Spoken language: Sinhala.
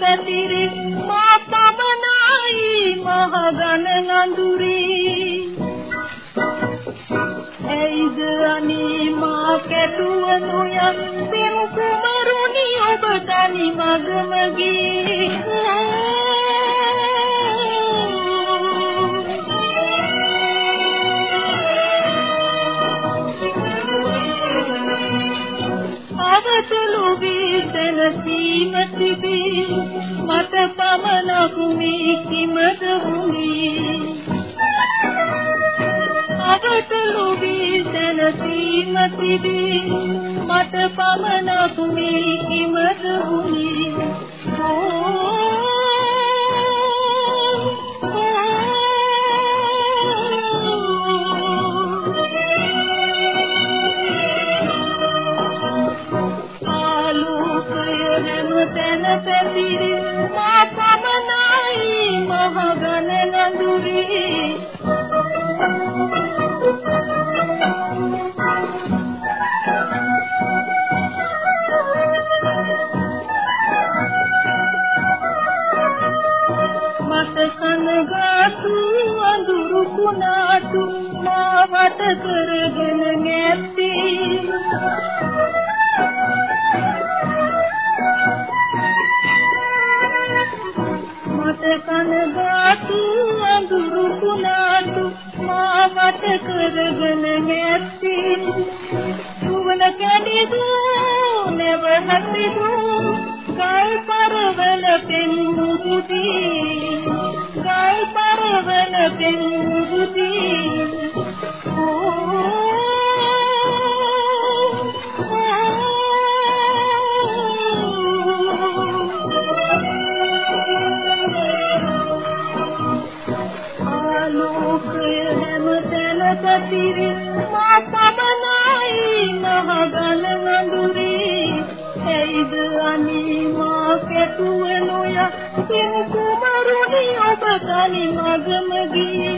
පැතිරි. මා පමණයි මහගන නඳුරේ. ඇයිද අනේ මා කැටුව නොයන් පෙම් කුමරුනි ඔබ තනි මගමගේ අවතුළු වීසන සීම තිබී මට පමණක් මේ කිමද වුනේ? අවතුළු වීසන සීම තිබී මට පමණක් මේ කිමද වුනේ? තැන පැතිරි මා පමනයි මහගන නඳුරි මට කනගාටු අඳුරු කුණාටු මාවට කරගෙන නැත්තේ. කනගාටු මාවට කරගෙන නැති සුවන කැඩිදු නෙව හසිදු කල් පරවල පෙන්මුදුති කල් පරවල පෙන්මුදුති සතිරි මා පමනයි මහගල නඳුරේ ඇයිද අනී මා කැටුවනොය පින් කුමරුනි ඔබ තනි මගම ගියේ